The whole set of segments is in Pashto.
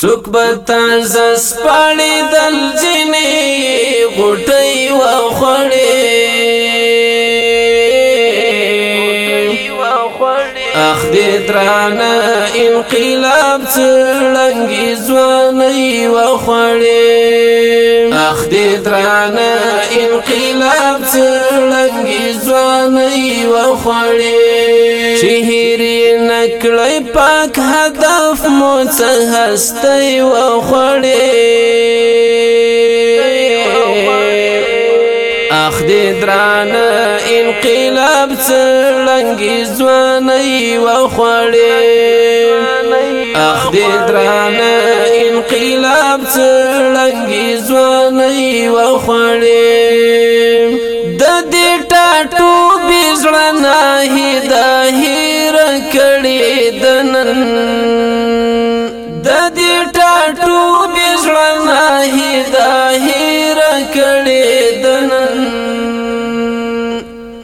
څوک به تازه سپاړې دل جنې غټي و خړې اخ دې درانه انقلاب څلنګي ځواني و خړې اخ دې درانه انقلاب څلنګي ځواني و خړې شهید کړی پاک هدف مو څه هستی و خړې اخ دې دران انقلاب څلنګي ځواني و خړې اخ دې دران انقلاب څلنګي ځواني و خړې د دې ټاټو بزړنا هی ظاهر کړي دنن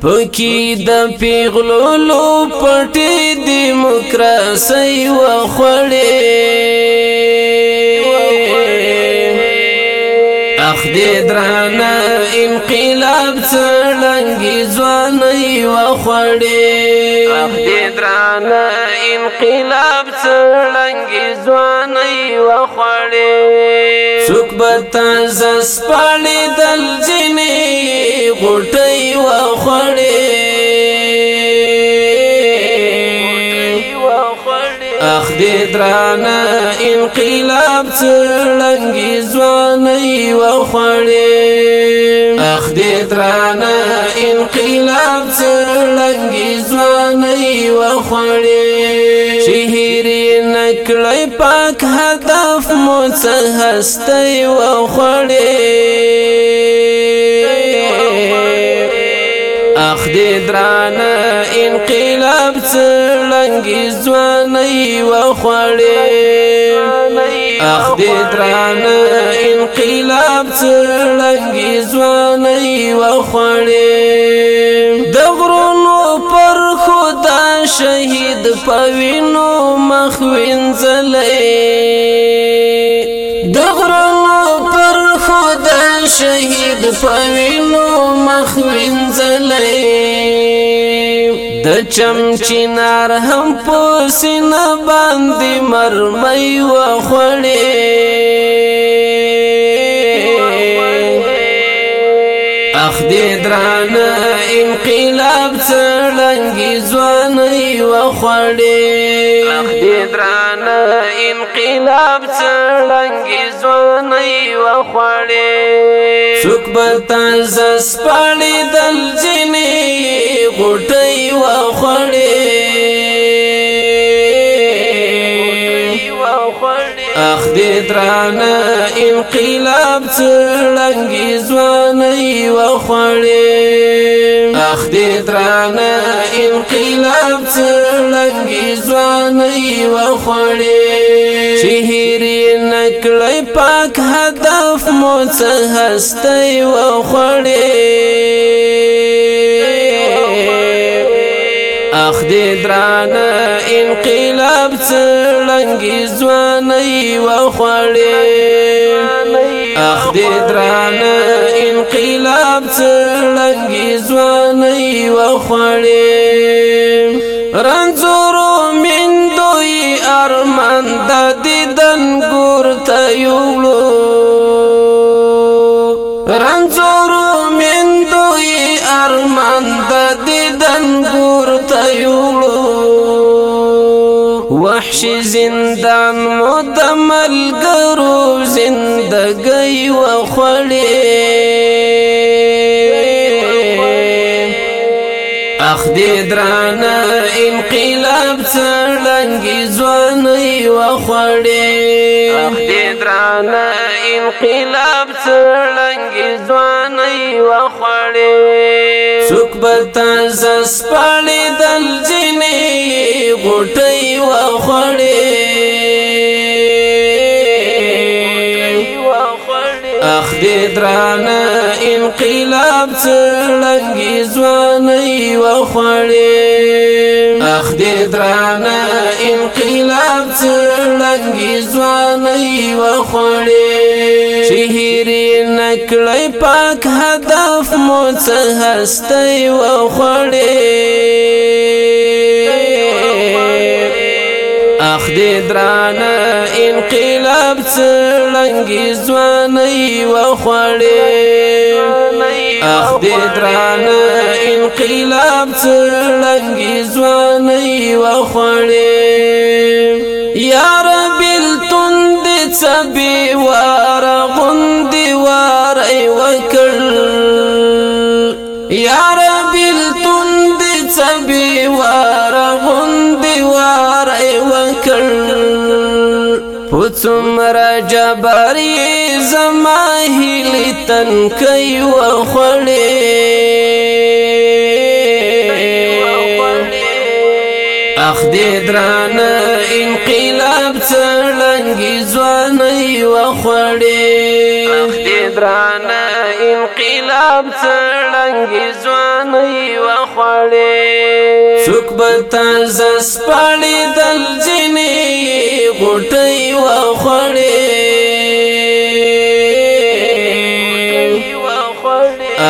پکې د پیغلولو پټې دیموکراسي و خړې اخ دې درانه انقلاب څلنګي ځواني و خړې اخ دې درانه انقلاب څرنګې ځواني وخوړې څوک به تازه سپړېدل ځینې غوټۍ وخوړې اخ دې درانه انقلاب څرنګې ځواني وخوړې اخ دې درانه انقلاب څرنګې ځواني وخوړې شهري نکړی پاک هدف مو څه هستی وخوړې اخ دې درانه انقلاب څرنګې ځواني وخوړې اخ دې دران انقلاب څلنګي ځواني وخړې د غرونو پر خدا شهید پوینو مخ وینځلې د غرونو پر خدا شهید پوینو مخ وینځلې چمچینار هم په سینه باندې مرمۍ وخړې اخ دې دران انقلاب څلنګي ځواني وخړې اخ دې دران انقلاب څلنګي ځواني وخړې څوک به تاسو سپړې دل جنې غټه اخ دې درانه انقلاب څلنګي ځواني وخړې اخ دې درانه انقلاب څلنګي ځواني وخړې شهیر نکړې پاک هدف مو څه هستې وخړې دران انقلاب څلنګي ځواني وخړې اخ دې دران انقلاب څلنګي ځواني وخړې رنځورو من دوی ارمان د دیدن ګور ته یوړو رنځورو من دوی ارمان د دیدن ګور ډوډۍ وخوړې اخ دې درانه انقلاب څړنګي ځواني وخوړې اخ دې درانه انقلاب څړنګي ځواني وخوړې څوک به تاسو سپړې دل جنې غټي وخوړې ګرانه انقلاب څرنګې ځواني وخوړې اخ دې درانه انقلاب څرنګې ځواني وخوړې شهري نکړې پاک هدف مو څه هستې وخوړې اخ دې درانه انقلاب څرنګې ځواني وخوړې اخ دې درانه انقلاب څرنګې ځواني وخوړې څومره جباري زما هلي تن کوي وخړې اخ دې دران انقلاب څلنګي ځواني وخړې اخ دې دران انقلاب څلنګي ځواني وخړې څوک به تاسو سپړې دل جنې روټي وخړې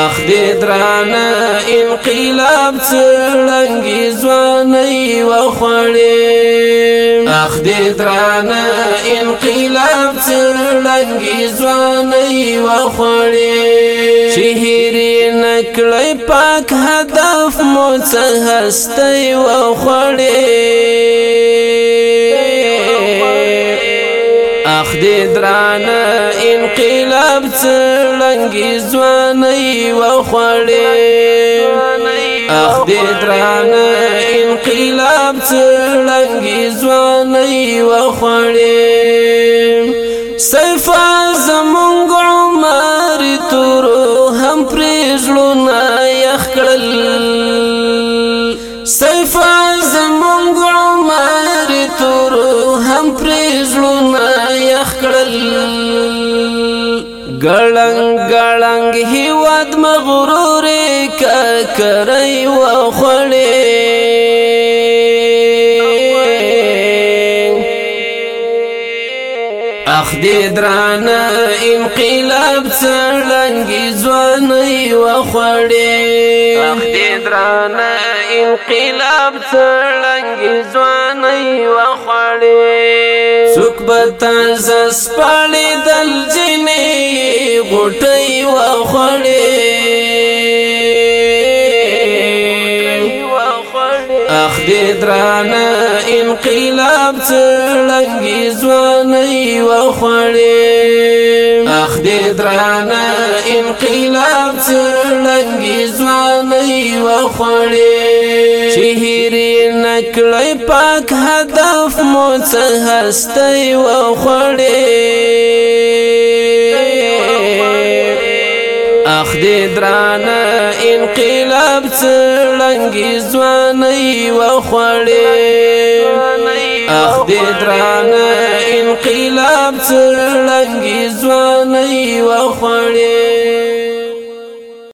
اخ دې درانه انقلاب څلنګي ځواني وخړې اخ دې درانه انقلاب څلنګي ځواني وخړې شهري نکړې پاک هدف مو څه هستي وخړې اخدی دران انقلاب څلنګي ځواني و خوړې اخدی دران انقلاب څلنګي ځواني و خوړې صفه زمو راتلل ګړنګ ګړنګ هیواد مغرور ککرای و خړې اخ دې دران انقلاب څلنګي ځواني وخړې اخ دې دران انقلاب څلنګي ځواني وخړې څوک به تاسو سپړې دل جنې غټي وخړې دران انقلاب څلنګي ځواني وخړې اخ دې دران انقلاب څلنګي ځواني وخړې شهيري نکړې پاک هدف مو څه هستي وخړې اخ دې دران انقلاب څلنګي ځواني وخړې اخ دې دران انقلاب څلنګي ځواني وخړې